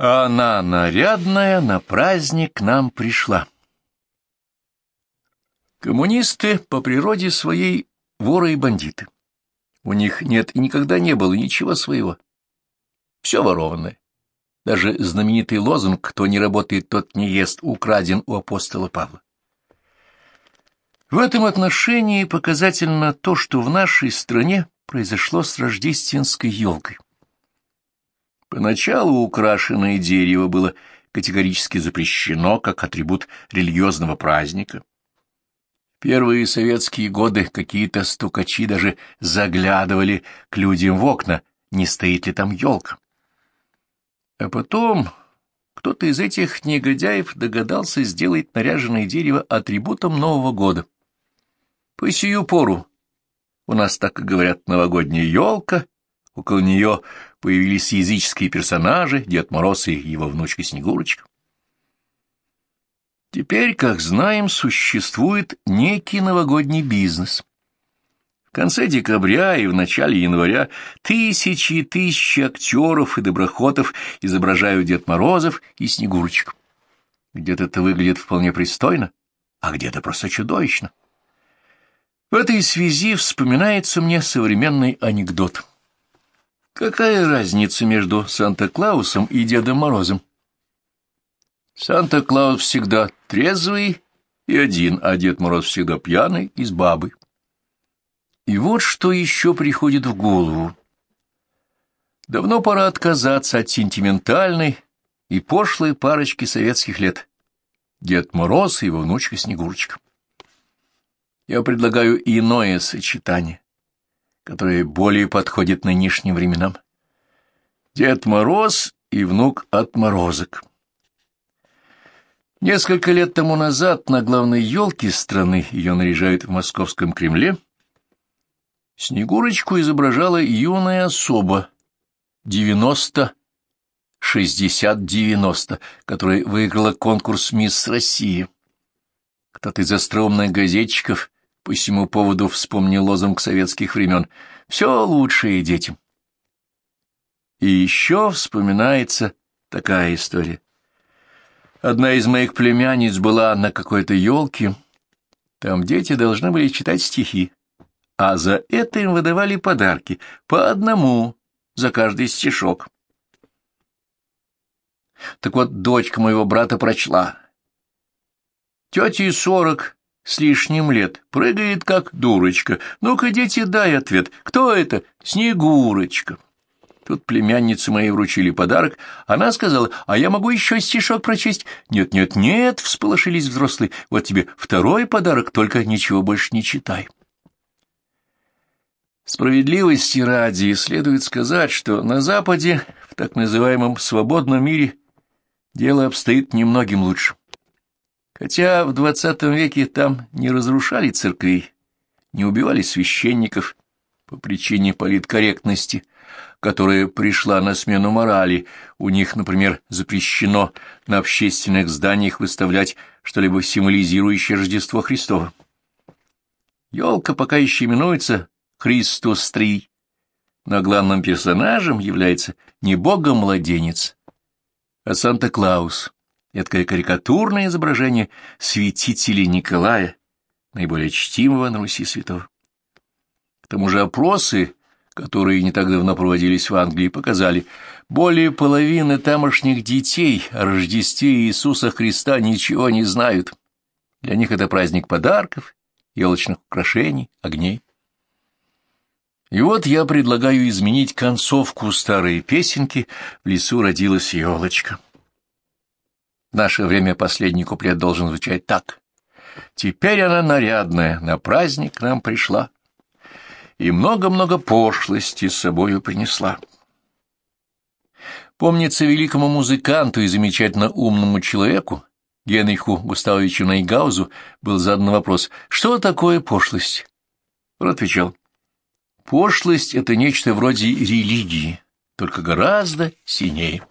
Она нарядная на праздник к нам пришла. Коммунисты по природе своей воры и бандиты. У них нет и никогда не было ничего своего. Все ворованное. Даже знаменитый лозунг «Кто не работает, тот не ест» украден у апостола Павла. В этом отношении показательно то, что в нашей стране произошло с рождественской елкой. Поначалу украшенное дерево было категорически запрещено как атрибут религиозного праздника. Первые советские годы какие-то стукачи даже заглядывали к людям в окна, не стоит ли там елка. А потом кто-то из этих негодяев догадался сделать наряженное дерево атрибутом Нового года. По сию пору у нас, так и говорят, новогодняя елка Около нее появились языческие персонажи, Дед Мороз и его внучка Снегурочка. Теперь, как знаем, существует некий новогодний бизнес. В конце декабря и в начале января тысячи и тысячи актеров и доброхотов изображают Дед Морозов и Снегурочек. Где-то это выглядит вполне пристойно, а где-то просто чудовищно. В этой связи вспоминается мне современный анекдот — Какая разница между Санта-Клаусом и Дедом Морозом? Санта-Клаус всегда трезвый и один, а Дед Мороз всегда пьяный и с бабой. И вот что еще приходит в голову. Давно пора отказаться от сентиментальной и пошлой парочки советских лет. Дед Мороз и его внучка Снегурочка. Я предлагаю иное сочетание которое более подходит нынешним временам. Дед Мороз и внук отморозок. Несколько лет тому назад на главной елке страны ее наряжают в московском Кремле. Снегурочку изображала юная особа, 90-60-90, которая выиграла конкурс «Мисс России». Кто-то из остроумных газетчиков по всему поводу вспомнил лозунг советских времен «Все лучшее детям». И еще вспоминается такая история. Одна из моих племянниц была на какой-то елке. Там дети должны были читать стихи, а за это им выдавали подарки, по одному за каждый стишок. Так вот, дочка моего брата прочла. Тете сорок, с лишним лет, прыгает как дурочка. Ну-ка, дети, дай ответ. Кто это? Снегурочка. Тут племяннице моей вручили подарок. Она сказала, а я могу еще стишок прочесть? Нет, нет, нет, всполошились взрослые. Вот тебе второй подарок, только ничего больше не читай. Справедливости ради следует сказать, что на Западе, в так называемом свободном мире, дело обстоит немногим лучше. Хотя в двадцатом веке там не разрушали церквей, не убивали священников по причине политкорректности, которая пришла на смену морали. У них, например, запрещено на общественных зданиях выставлять что-либо символизирующее Рождество Христово. Елка пока еще именуется Христос Три, но главным персонажем является не богом-младенец, а Санта-Клаус эдакое карикатурное изображение святителя Николая, наиболее чтимого на Руси святого. К тому же опросы, которые не так давно проводились в Англии, показали, более половины тамошних детей о Рождестве Иисуса Христа ничего не знают. Для них это праздник подарков, елочных украшений, огней. И вот я предлагаю изменить концовку старой песенки «В лесу родилась елочка». Наше время последний куплет должен звучать так. «Теперь она нарядная, на праздник к нам пришла, и много-много пошлости с собою принесла». Помнится великому музыканту и замечательно умному человеку, Генриху Густавовичу Найгаузу, был задан вопрос, что такое пошлость? Он отвечал, пошлость — это нечто вроде религии, только гораздо сильнее.